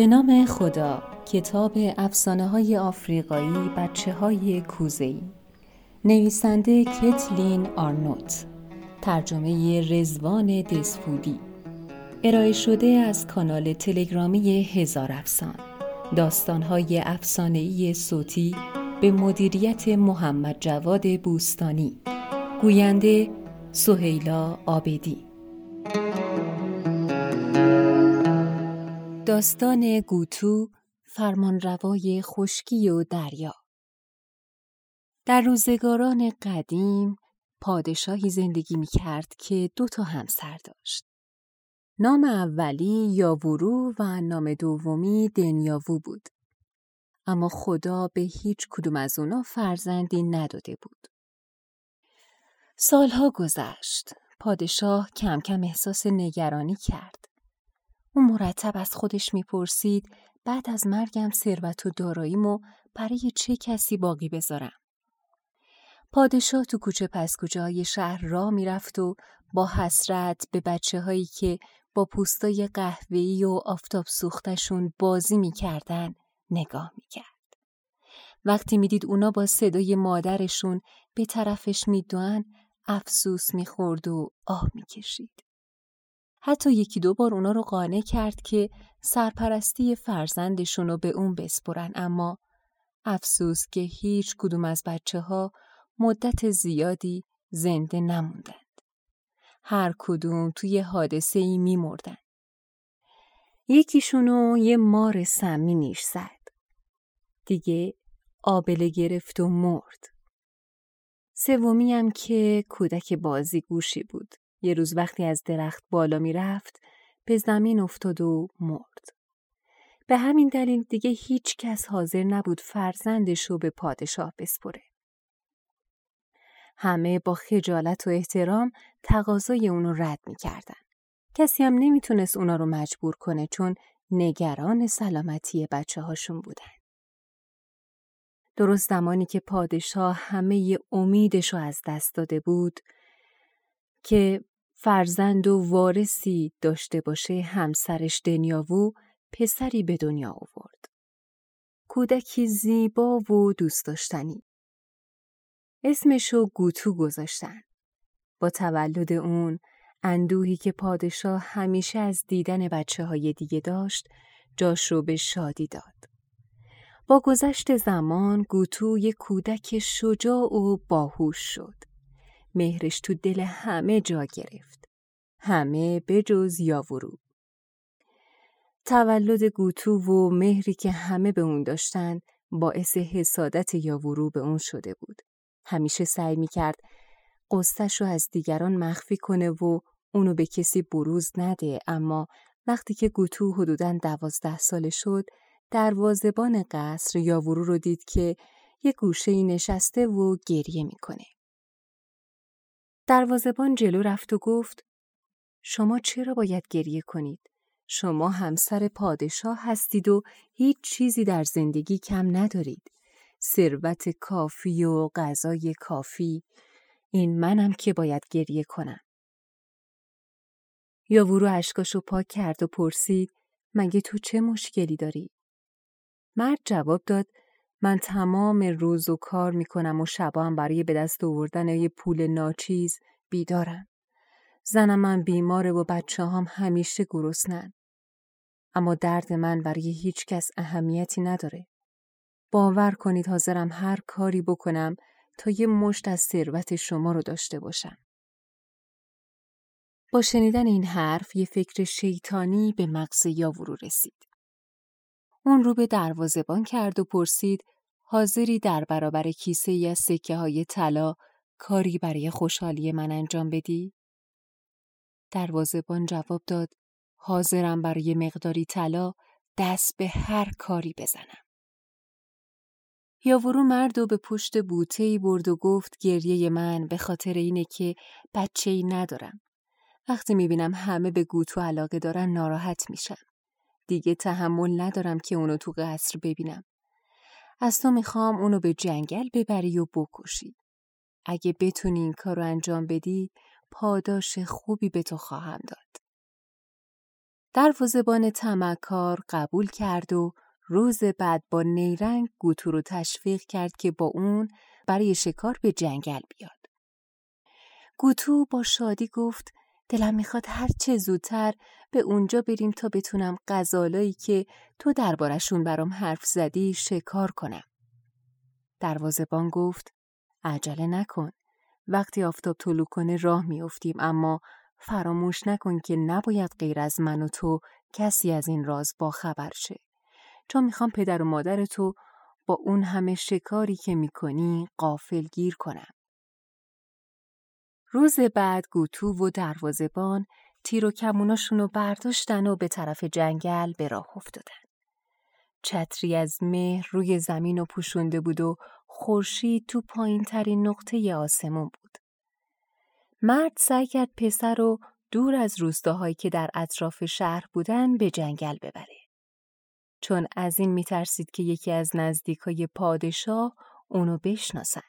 به نام خدا کتاب افسانه های آفریقایی بچه های کوزهی نویسنده کتلین آرنوت ترجمه رزوان دسفودی. ارائه شده از کانال تلگرامی هزار افسان. داستانهای ای صوتی به مدیریت محمد جواد بوستانی. گوینده سهیلا آبدی. داستان گوتو فرمانروای خشکی و دریا در روزگاران قدیم پادشاهی زندگی می کرد که دو تا همسر داشت. نام اولی یاورو و نام دومی دنیاوو بود. اما خدا به هیچ کدوم از اونا فرزندی نداده بود. سالها گذشت. پادشاه کم کم احساس نگرانی کرد. او مرتب از خودش می‌پرسید بعد از مرگم ثروت و داراییمو برای چه کسی باقی بذارم. پادشاه تو کوچه پس کوچه شهر را می‌رفت و با حسرت به بچه هایی که با پوستای قهوه‌ای و آفتاب سوختشون بازی می‌کردن نگاه می‌کرد. وقتی می‌دید اونا با صدای مادرشون به طرفش میدوان افسوس می‌خورد و آه می‌کشید. حتی یکی دو بار اونا رو قانع کرد که سرپرستی فرزندشون رو به اون بسپرن اما افسوس که هیچ کدوم از بچه ها مدت زیادی زنده نموندند. هر کدوم توی حادثه ای می مردن. یکیشونو یه مار سمی نیش زد. دیگه آبله گرفت و مرد. سومی هم که کودک بازی گوشی بود. یه روز وقتی از درخت بالا می رفت به زمین افتاد و مرد. به همین دلیل دیگه هیچ کس حاضر نبود فرزندش رو به پادشاه بسپره. همه با خجالت و احترام تقاضای اونو رد می‌کردن. کسی هم نمی‌تونست اونا رو مجبور کنه چون نگران سلامتی بچه هاشون بودن. درست زمانی که پادشاه همه امیدش رو از دست داده بود که فرزند و وارثی داشته باشه همسرش دنیاوو پسری به دنیا آورد. کودکی زیبا و دوست داشتنی. اسمشو گوتو گذاشتن. با تولد اون اندوهی که پادشاه همیشه از دیدن بچه های دیگه داشت جاش رو به شادی داد. با گذشت زمان گوتو یک کودک شجاع و باهوش شد. مهرش تو دل همه جا گرفت. همه بجز یاورو. تولد گوتو و مهری که همه به اون داشتن باعث حسادت یاورو به اون شده بود. همیشه سعی می‌کرد قصتش رو از دیگران مخفی کنه و اونو به کسی بروز نده اما وقتی که گوتو حدوداً دوازده ساله شد دروازبان قصر یاورو رو دید که یه گوشه نشسته و گریه می‌کنه. دروازبان جلو رفت و گفت شما چرا باید گریه کنید؟ شما همسر پادشاه هستید و هیچ چیزی در زندگی کم ندارید. ثروت کافی و غذای کافی این منم که باید گریه کنم. یاورو اشکاشو پاک کرد و پرسید مگه تو چه مشکلی داری؟ مرد جواب داد من تمام روز و کار می‌کنم و شبا برای به دست آوردن یه پول ناچیز بیدارم. زنم من بیماره و بچه هم همیشه گرسنن. اما درد من برای هیچ کس اهمیتی نداره. باور کنید حاضرم هر کاری بکنم تا یه مشت از ثروت شما رو داشته باشم. با شنیدن این حرف یه فکر شیطانی به مغز یاورو رسید. اون رو به دروازبان کرد و پرسید حاضری در برابر کیسه ای از سکه های طلا کاری برای خوشحالی من انجام بدی؟ دروازبان جواب داد حاضرم برای مقداری طلا دست به هر کاری بزنم. یاورو مرد و به پشت بوته ای برد و گفت گریه من به خاطر اینه که بچه ای ندارم. وقتی می‌بینم همه به گوتو علاقه دارن ناراحت میشم. دیگه تحمل ندارم که اونو تو قصر ببینم. از تو می‌خوام اونو به جنگل ببری و بکشی. اگه بتونی این کار رو انجام بدی پاداش خوبی به تو خواهم داد. دروازبان تمکار قبول کرد و روز بعد با نیرنگ گوتو رو تشویق کرد که با اون برای شکار به جنگل بیاد. گوتو با شادی گفت دلم می‌خواد هر چه زودتر به اونجا بریم تا بتونم غزالایی که تو دربارشون برام حرف زدی شکار کنم. دروازبان گفت عجله نکن. وقتی آفتاب طلوع کنه راه میافتیم اما فراموش نکن که نباید غیر از من و تو کسی از این راز با خبر شه. چون می‌خوام پدر و مادر تو با اون همه شکاری که می‌کنی قافل گیر کنم. روز بعد گوتو و دروازبان تیر و رو برداشتن و به طرف جنگل به راه افتادن. چتری از مهر روی زمین و پوشونده بود و خورشید تو پایین ترین نقطه آسمون بود. مرد سعی کرد پسر رو دور از روستاهایی که در اطراف شهر بودن به جنگل ببره. چون از این میترسید که یکی از نزدیکای پادشاه اونو بشناسن.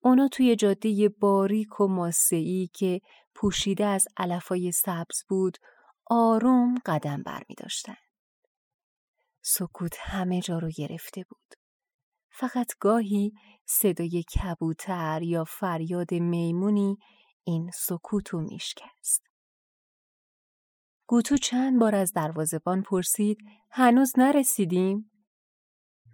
اونا توی جاده باریک و ماسعی که پوشیده از علفای سبز بود آروم قدم بر می داشتن. سکوت همه جا رو گرفته بود. فقط گاهی صدای کبوتر یا فریاد میمونی این سکوت رو میشکست. گوتو چند بار از دروازبان پرسید هنوز نرسیدیم؟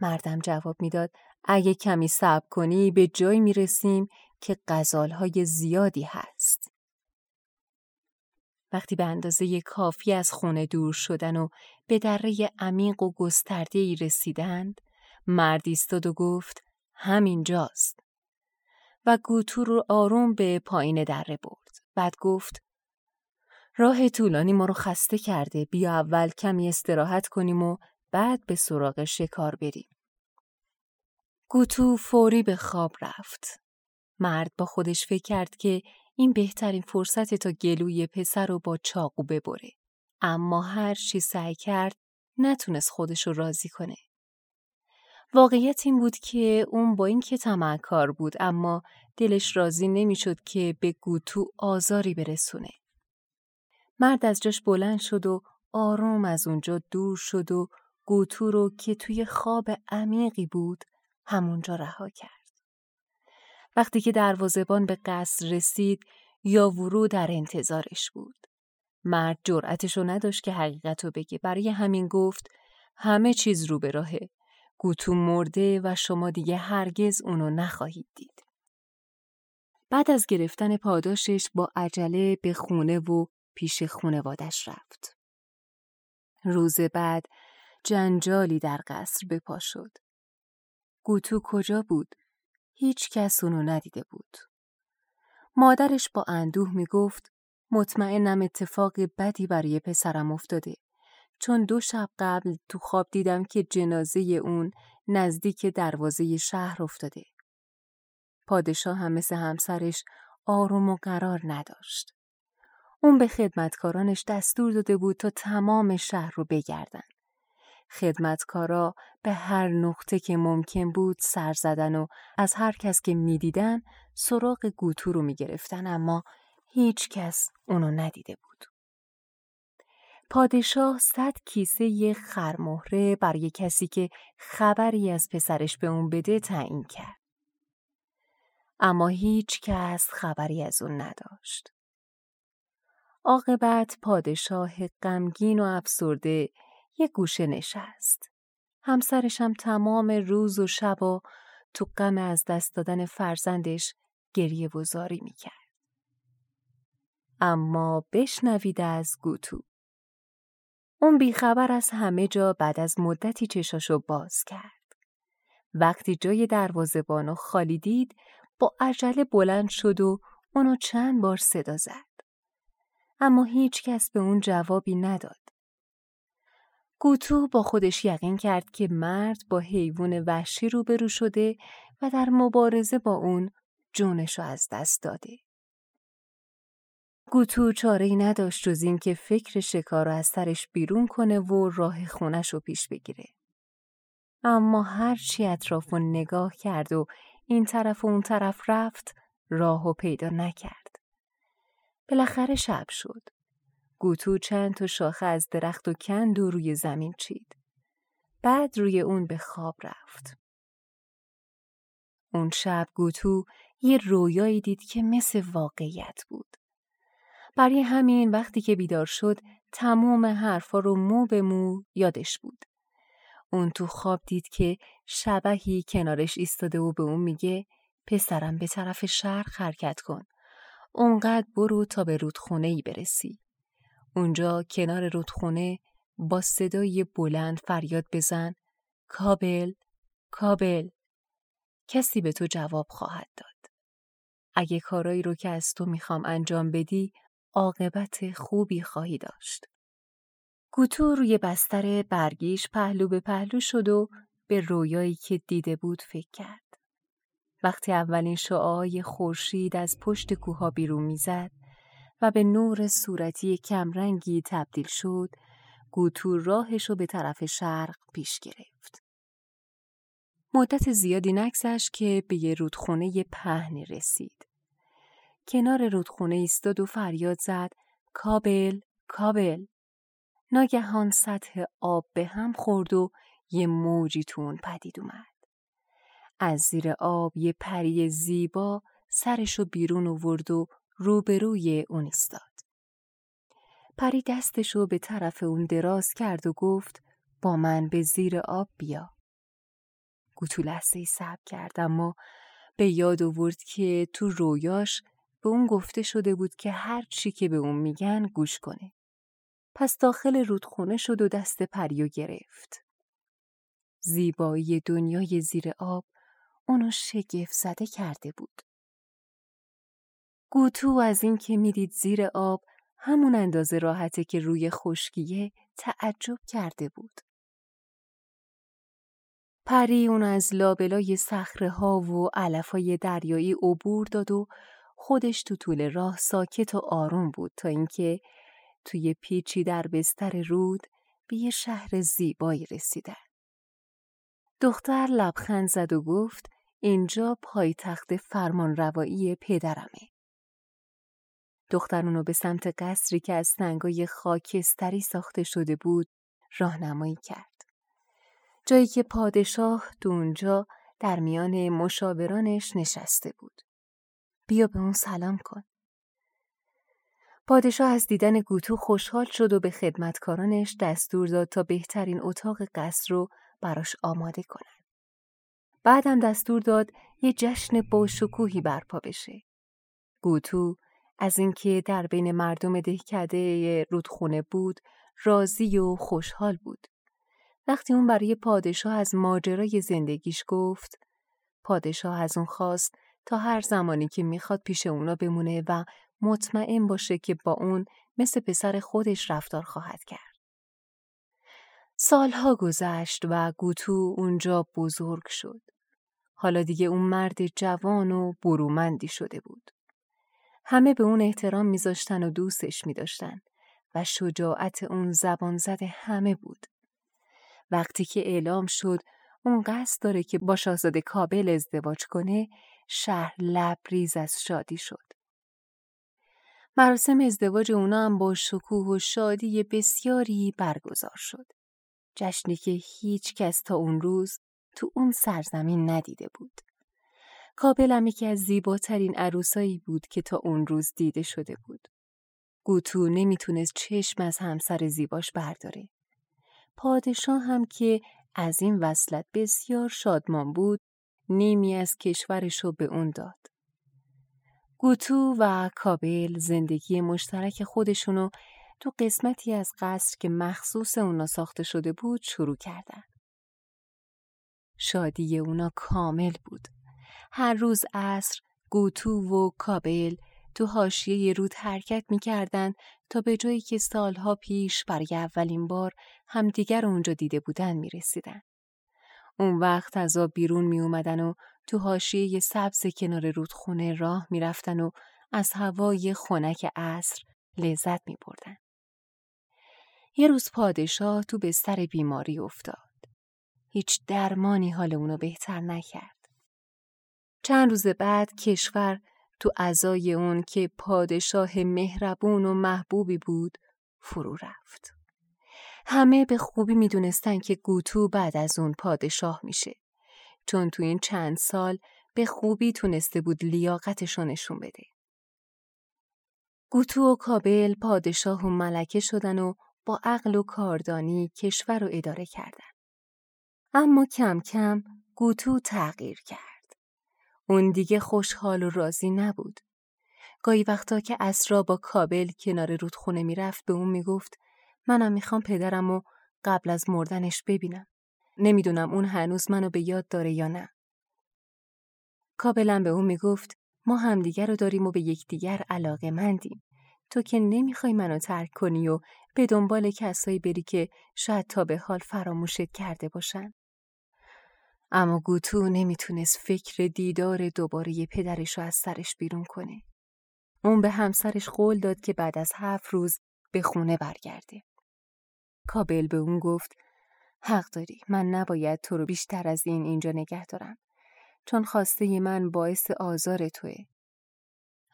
مردم جواب می‌داد اگه کمی صبر کنی به جایی می‌رسیم که غزالهای زیادی هست. وقتی به اندازه کافی از خونه دور شدن و به دره عمیق و گسترده ای رسیدند، مرد ایستاد و گفت همینجاست. و گوتو رو آروم به پایین دره برد. بعد گفت راه طولانی ما رو خسته کرده بیا اول کمی استراحت کنیم و بعد به سراغ شکار بریم. گوتو فوری به خواب رفت. مرد با خودش فکر کرد که این بهترین فرصت تا گلوی پسر رو با چاقو ببره. اما هر چی سعی کرد نتونست خودش رو راضی کنه. واقعیت این بود که اون با اینکه تمکار بود اما دلش راضی نمی‌شد که به گوتو آزاری برسونه. مرد از جاش بلند شد و آروم از اونجا دور شد و گوتو رو که توی خواب عمیقی بود همونجا رها کرد. وقتی که دروازبان به قصر رسید یا ورو در انتظارش بود. مرد جرأتشو نداشت که حقیقتو بگه برای همین گفت همه چیز رو به راهه. گوتو مرده و شما دیگه هرگز اونو نخواهید دید. بعد از گرفتن پاداشش با عجله به خونه و پیش خونوادش رفت. روز بعد جنجالی در قصر بپا شد. گوتو کجا بود؟ هیچ کس اونو ندیده بود. مادرش با اندوه می گفت مطمئنم اتفاق بدی برای پسرم افتاده. چون دو شب قبل تو خواب دیدم که جنازه اون نزدیک دروازه شهر افتاده. پادشاه هم مثل همسرش آروم و قرار نداشت. اون به خدمتکارانش دستور داده بود تا تمام شهر رو بگردن. خدمتکارا به هر نقطه که ممکن بود سر زدن و از هر کس که می‌دیدن سراغ گوتو رو می‌گرفتن اما هیچ کس اونو ندیده بود. پادشاه صد کیسه یه خرمهره برای کسی که خبری از پسرش به اون بده تعیین کرد. اما هیچ کس خبری از اون نداشت. عاقبت پادشاه غمگین و افسرده یه گوشه نشست. همسرش هم تمام روز و شب و تو غم از دست دادن فرزندش گریه وزاری می‌کرد. اما بشنوید از گوتو. اون بیخبر از همه جا بعد از مدتی چشاشو باز کرد. وقتی جای دروازه بانو خالی دید با عجله بلند شد و اونو چند بار صدا زد. اما هیچ کس به اون جوابی نداد. گوتو با خودش یقین کرد که مرد با حیوان وحشی روبرو شده و در مبارزه با اون جونشو از دست داده. گوتو چاره ای نداشت جز این که فکر شکار رو از سرش بیرون کنه و راه خونش رو پیش بگیره. اما هرچی اطراف رو نگاه کرد و این طرف و اون طرف رفت راه و پیدا نکرد. بالاخره شب شد. گوتو چند تا شاخه از درخت و کند و روی زمین چید. بعد روی اون به خواب رفت. اون شب گوتو یه رویایی دید که مثل واقعیت بود. برای همین وقتی که بیدار شد تمام حرفا رو مو به مو یادش بود. اون تو خواب دید که شبهی کنارش ایستاده و به اون میگه پسرم به طرف شرق حرکت کن. اونقدر برو تا به رودخونه ای برسی. اونجا کنار رودخونه با صدای بلند فریاد بزن کابل کابل کسی به تو جواب خواهد داد. اگه کارایی رو که از تو می‌خوام انجام بدی عاقبت خوبی خواهی داشت. گوتو روی بستر برگیش پهلو به پهلو شد و به رویایی که دیده بود فکر کرد. وقتی اولین شعاعای خورشید از پشت کوها بیرون می‌زد و به نور صورتی کمرنگی تبدیل شد، گوتو راهش رو به طرف شرق پیش گرفت. مدت زیادی نگذشت که به یه رودخونه پهنی رسید. کنار رودخونه ایستاد و فریاد زد کابل کابل ناگهان سطح آب به هم خورد و یه موجی تون پدید اومد. از زیر آب یه پری زیبا سرشو بیرون آورد و روبروی اون ایستاد. پری دستشو به طرف اون دراز کرد و گفت با من به زیر آب بیا. گوتو لحظه سب کرد اما به یاد آورد که تو رویاش به اون گفته شده بود که هر چی که به اون میگن گوش کنه. پس داخل رودخونه شد و دست پریو گرفت. زیبایی دنیای زیر آب اونو شگفت زده کرده بود. گوتو از اینکه می‌دید زیر آب همون اندازه راحته که روی خشکیه تعجب کرده بود. پری اون از لابلای سخره ها و علفای دریایی عبور داد و خودش تو طول راه ساکت و آروم بود تا اینکه توی پیچی در بستر رود به یه شهر زیبایی رسیدن. دختر لبخند زد و گفت اینجا پایتخت فرمان روایی پدرمه. دختر اونو به سمت قصری که از سنگای خاکستری ساخته شده بود راهنمایی کرد. جایی که پادشاه تو اونجا در میان مشاورانش نشسته بود. بیا به اون سلام کن. پادشاه از دیدن گوتو خوشحال شد و به خدمتکارانش دستور داد تا بهترین اتاق قصر رو براش آماده کنن. بعدم دستور داد یه جشن با شکوهی برپا بشه. گوتو از اینکه در بین مردم دهکده رودخونه بود راضی و خوشحال بود. وقتی اون برای پادشاه از ماجرای زندگیش گفت پادشاه از اون خواست تا هر زمانی که می‌خواد پیش اونا بمونه و مطمئن باشه که با اون مثل پسر خودش رفتار خواهد کرد. سالها گذشت و گوتو اونجا بزرگ شد. حالا دیگه اون مرد جوان و برومندی شده بود. همه به اون احترام میذاشتن و دوستش میداشتن و شجاعت اون زبان زده همه بود. وقتی که اعلام شد اون قصد داره که با شاهزاده کابل ازدواج کنه شهر لبریز از شادی شد. مراسم ازدواج اونا هم با شکوه و شادی بسیاری برگزار شد. جشنی که هیچ کس تا اون روز تو اون سرزمین ندیده بود. کابل هم یکی از زیباترین عروسایی بود که تا اون روز دیده شده بود. گوتو نمی‌تونست چشم از همسر زیباش برداره. پادشاه هم که از این وصلت بسیار شادمان بود نیمی از کشورش رو به اون داد. گوتو و کابل زندگی مشترک خودشونو تو قسمتی از قصر که مخصوص اونا ساخته شده بود شروع کردن. شادی اونا کامل بود. هر روز عصر گوتو و کابل تو حاشیه رود حرکت می‌کردند تا به جایی که سالها پیش برای اولین بار همدیگر اونجا دیده بودن می‌رسیدن. اون وقت از آب بیرون می اومدن و تو حاشیه سبز کنار رودخونه راه می‌رفتن و از هوای خنک عصر لذت می بردن. یه روز پادشاه تو بستر بیماری افتاد. هیچ درمانی حال اونو بهتر نکرد. چند روز بعد کشور تو ازای اون که پادشاه مهربون و محبوبی بود فرو رفت. همه به خوبی می‌دونستن که گوتو بعد از اون پادشاه میشه. چون تو این چند سال به خوبی تونسته بود لیاقتشو نشون بده. گوتو و کابل پادشاه و ملکه شدن و با عقل و کاردانی کشور رو اداره کردن. اما کم کم گوتو تغییر کرد. اون دیگه خوشحال و راضی نبود. گاهی وقتا که اسرا با کابل کنار رودخونه می‌رفت به اون می‌گفت منم می‌خوام پدرم و قبل از مردنش ببینم. نمی‌دونم اون هنوز منو به یاد داره یا نه. کابلم به اون می‌گفت ما همدیگر رو داریم و به یکدیگر علاقه مندیم. تو که نمی‌خوای منو ترک کنی و به دنبال کسایی بری که شاید تا به حال فراموشت کرده باشن. اما گوتو نمی‌تونست فکر دیدار دوباره پدرش رو از سرش بیرون کنه. اون به همسرش قول داد که بعد از هفت روز به خونه برگرده. کابل به اون گفت حق داری من نباید تو رو بیشتر از این اینجا نگه دارم چون خواسته من باعث آزار توه.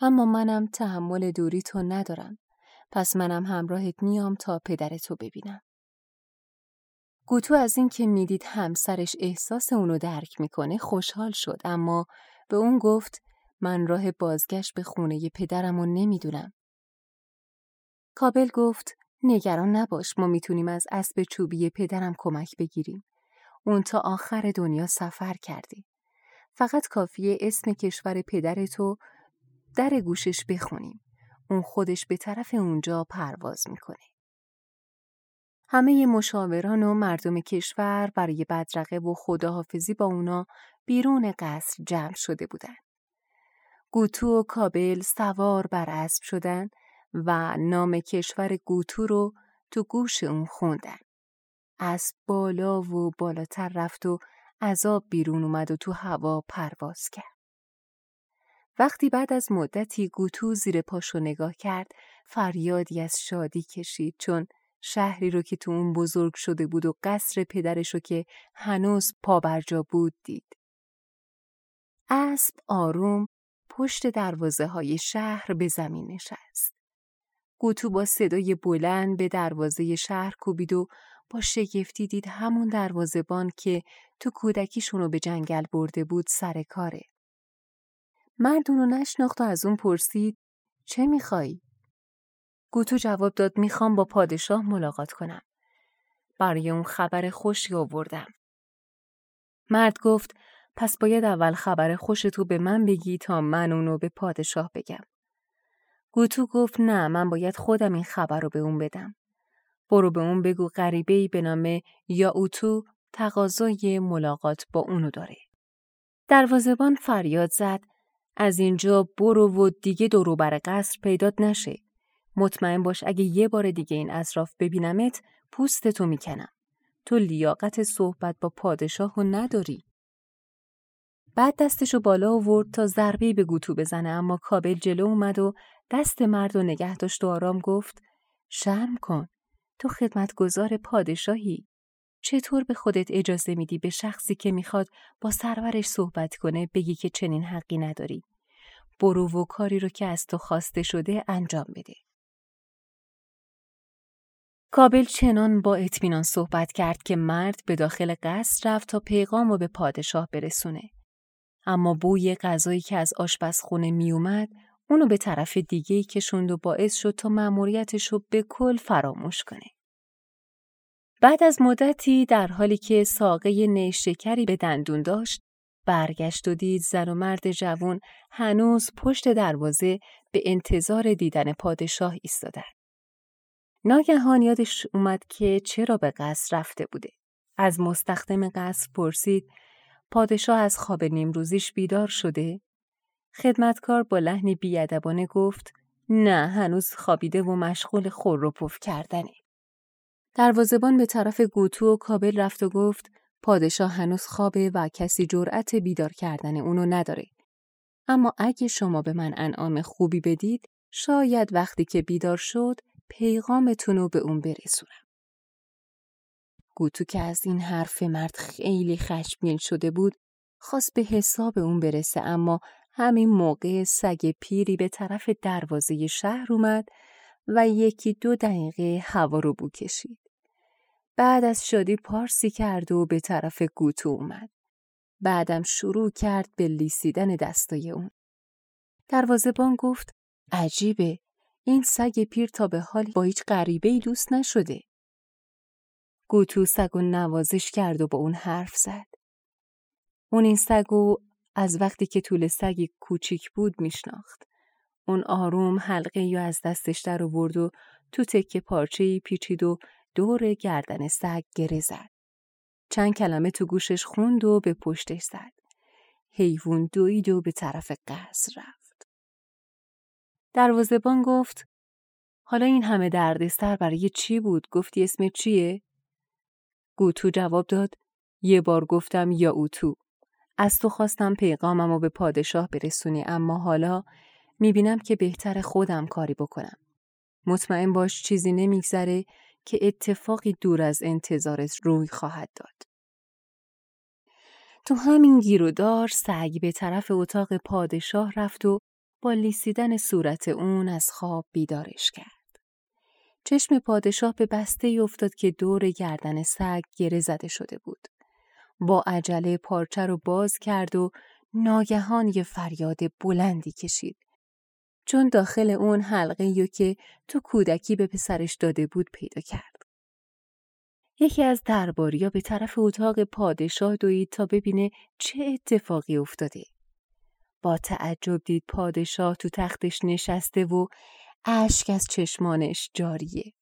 اما منم تحمل دوری تو ندارم پس منم همراهت میام تا پدرتو ببینم. گوتو از این که می‌دید همسرش احساس اونو درک می‌کنه خوشحال شد اما به اون گفت من راه بازگشت به خونه پدرم رو نمی‌دونم. کابل گفت نگران نباش ما می‌تونیم از اسب چوبی پدرم کمک بگیریم. اون تا آخر دنیا سفر کرده. فقط کافیه اسم کشور پدرتو در گوشش بخونیم. اون خودش به طرف اونجا پرواز می‌کنه. همه مشاوران و مردم کشور برای بدرقه و خداحافظی با اونا بیرون قصر جمع شده بودن. گوتو و کابل سوار بر اسب شدن و نام کشور گوتو رو تو گوش اون خوندن. از بالا و بالاتر رفت و عذاب بیرون اومد و تو هوا پرواز کرد. وقتی بعد از مدتی گوتو زیر پاشو نگاه کرد فریادی از شادی کشید چون شهری رو که تو اون بزرگ شده بود و قصر پدرش رو که هنوز پابرجا بود دید. اسب آروم پشت دروازه های شهر به زمین نشست. گوتو با صدای بلند به دروازه شهر کوبید و با شگفتی دید همون دروازهبان که تو کودکیشونو به جنگل برده بود سر کاره. مرد اونو نشناخت و از اون پرسید چه میخوایی؟ گوتو جواب داد می‌خوام با پادشاه ملاقات کنم. برای اون خبر خوشی آوردم. مرد گفت پس باید اول خبر خوشتو به من بگی تا من اونو به پادشاه بگم. گوتو گفت نه من باید خودم این خبر رو به اون بدم. برو به اون بگو غریبه ای به نام یا اوتو تقاضای ملاقات با اونو داره. دروازبان فریاد زد از اینجا برو و دیگه بر قصر پیدات نشه. مطمئن باش اگه یه بار دیگه این اطراف ببینمت پوستتو می‌کنم. تو لیاقت صحبت با پادشاه رو نداری. بعد دستشو بالا آورد تا ضربه به گوتو بزنه اما کابل جلو اومد و دست مرد و نگه داشت و آرام گفت شرم کن تو خدمتگزار پادشاهی چطور به خودت اجازه میدی به شخصی که می‌خواد با سرورش صحبت کنه بگی که چنین حقی نداری برو و کاری رو که از تو خواسته شده انجام بده کابل چنان با اطمینان صحبت کرد که مرد به داخل قصر رفت تا پیغام رو به پادشاه برسونه اما بوی غذایی که از آشپزخونه میومد اونو به طرف دیگه کشوند و باعث شد تا مأموریتش رو به کل فراموش کنه. بعد از مدتی در حالی که ساقه نیشکری به دندون داشت، برگشت و دید زن و مرد جوان هنوز پشت دروازه به انتظار دیدن پادشاه ایستادن. ناگهان یادش اومد که چرا به قصر رفته بوده. از مستخدم قصر پرسید پادشاه از خواب نیمروزیش بیدار شده؟ خدمتکار با لحنی بیادبانه گفت نه هنوز خوابیده و مشغول خور رو پف کردنه. دروازبان به طرف گوتو و کابل رفت و گفت پادشاه هنوز خوابه و کسی جرأت بیدار کردن اونو نداره. اما اگه شما به من انعام خوبی بدید شاید وقتی که بیدار شد پیغامتون رو به اون برسونم. گوتو که از این حرف مرد خیلی خشمگین شده بود خواست به حساب اون برسه اما همین موقع سگ پیری به طرف دروازه شهر اومد و یکی دو دقیقه هوا رو بو کشید. بعد از شادی پارسی کرد و به طرف گوتو اومد. بعدم شروع کرد به لیسیدن دستای اون. دروازبان گفت عجیبه این سگ پیر تا به حال با هیچ غریبه ای دوست نشده. گوتو سگ و نوازش کرد و با اون حرف زد. اون این سگ و از وقتی که طول سگی کوچیک بود میشناخت. اون آروم حلقه یا از دستش در آورد و تو تکه پارچه پیچید و دور گردن سگ گره زد. چند کلمه تو گوشش خوند و به پشتش زد. حیوان دوید و به طرف قصر رفت. دروازبان گفت حالا این همه دردسر برای چی بود؟ گفتی اسم چیه؟ گوتو جواب داد یه بار گفتم یا اوتو. از تو خواستم پیغامم رو به پادشاه برسونی اما حالا می‌بینم که بهتر خودم کاری بکنم. مطمئن باش چیزی نمیگذره که اتفاقی دور از انتظارت روی خواهد داد. تو همین گیرودار سگ به طرف اتاق پادشاه رفت و با لیسیدن صورت اون از خواب بیدارش کرد. چشم پادشاه به بسته افتاد که دور گردن سگ گره زده شده بود. با عجله پارچه رو باز کرد و ناگهان یه فریاد بلندی کشید. چون داخل اون حلقه یو که تو کودکی به پسرش داده بود پیدا کرد. یکی از درباریا به طرف اتاق پادشاه دوید تا ببینه چه اتفاقی افتاده. با تعجب دید پادشاه تو تختش نشسته و اشک از چشمانش جاریه.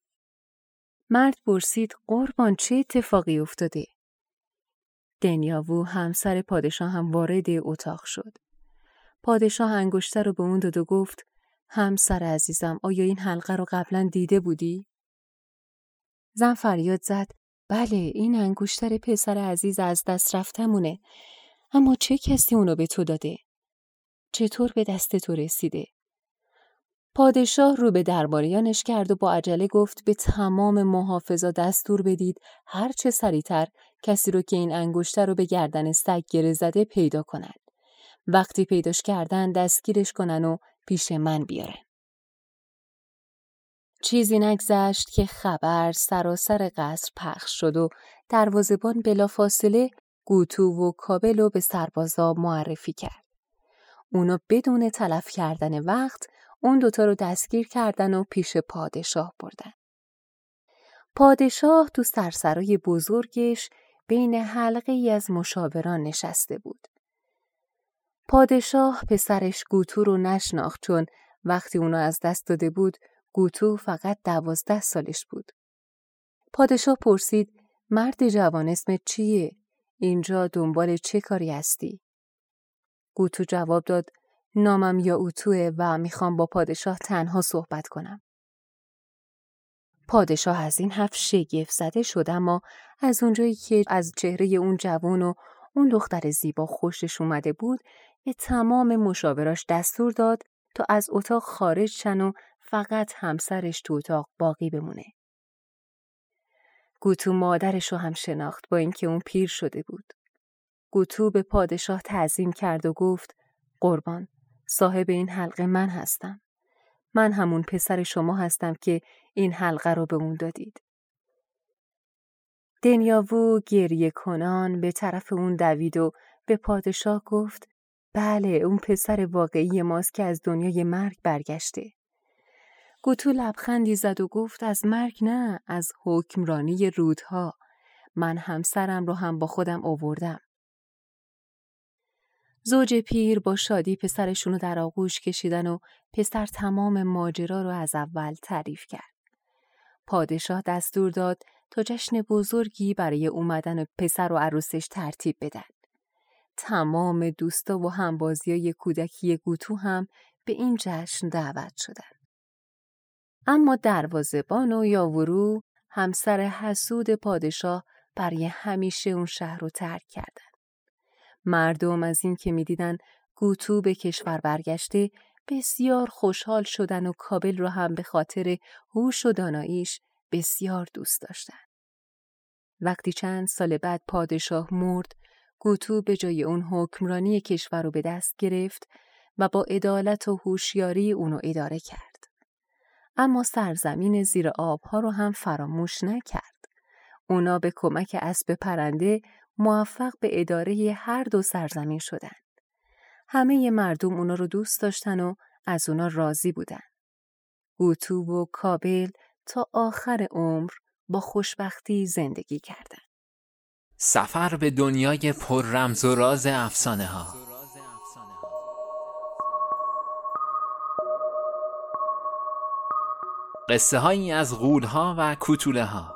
مرد پرسید قربان چه اتفاقی افتاده؟ دنیاوو همسر پادشاه هم وارد اتاق شد. پادشاه انگشتر رو به اون داد و گفت همسر عزیزم آیا این حلقه رو قبلا دیده بودی؟ زن فریاد زد بله این انگشتر پسر عزیز از دست رفتمونه اما چه کسی اونو به تو داده؟ چطور به دست تو رسیده؟ پادشاه رو به درباریانش کرد و با عجله گفت به تمام محافظا دستور بدید هر چه سریعتر کسی رو که این انگشتر رو به گردن سگ گره زده پیدا کنند. وقتی پیداش کردن دستگیرش کنن و پیش من بیارن. چیزی نگذشت که خبر سراسر قصر پخش شد و دروازبان بلافاصله گوتو و کابل رو به سربازا معرفی کرد. اونا بدون تلف کردن وقت اون دوتا رو دستگیر کردن و پیش پادشاه بردن. پادشاه تو سرسرای بزرگش بین حلقه ای از مشاوران نشسته بود. پادشاه پسرش گوتو رو نشناخت چون وقتی اونو از دست داده بود گوتو فقط دوازده سالش بود. پادشاه پرسید مرد جوان اسمت چیه؟ اینجا دنبال چه کاری هستی؟ گوتو جواب داد نامم یا اوتوه و می‌خوام با پادشاه تنها صحبت کنم. پادشاه از این حرف شگفت زده شد اما از اونجایی که از چهره اون جوان و اون دختر زیبا خوشش اومده بود به تمام مشاوراش دستور داد تا از اتاق خارج شن و فقط همسرش تو اتاق باقی بمونه. گوتو مادرش رو هم شناخت با اینکه اون پیر شده بود. گوتو به پادشاه تعظیم کرد و گفت قربان صاحب این حلقه من هستم. من همون پسر شما هستم که این حلقه رو به اون دادید. دنیاوو گریه کنان به طرف اون دوید و به پادشاه گفت بله اون پسر واقعی ماست که از دنیای مرگ برگشته. گوتو لبخندی زد و گفت از مرگ نه از حکمرانی رودها من همسرم رو هم با خودم آوردم. زوج پیر با شادی پسرشون رو در آغوش کشیدن و پسر تمام ماجرا رو از اول تعریف کرد. پادشاه دستور داد تا جشن بزرگی برای اومدن پسر و عروسش ترتیب بدن. تمام دوستا و همبازی های کودکی گوتو هم به این جشن دعوت شدن. اما دروازبان و یاورو همسر حسود پادشاه برای همیشه اون شهر رو ترک کردن. مردم از این که می‌دیدن گوتو به کشور برگشته بسیار خوشحال شدن و کابل رو هم به خاطر هوش و داناییش بسیار دوست داشتن. وقتی چند سال بعد پادشاه مرد، گوتو به جای اون حکمرانی کشور رو به دست گرفت و با عدالت و هوشیاری اونو اداره کرد. اما سرزمین زیر آبها رو هم فراموش نکرد. اونا به کمک اسب پرنده موفق به اداره هر دو سرزمین شدن. همه مردم اونا رو دوست داشتن و از اونا راضی بودن. گوتو و کابل تا آخر عمر با خوشبختی زندگی کردن. سفر به دنیای پر رمز و راز افسانه ها قصه هایی از غول ها و کوتوله ها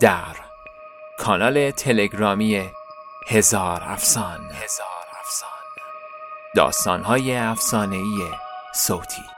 در کانال تلگرامی هزار افسان. هزار افسان. افسانه افسانه صوتی.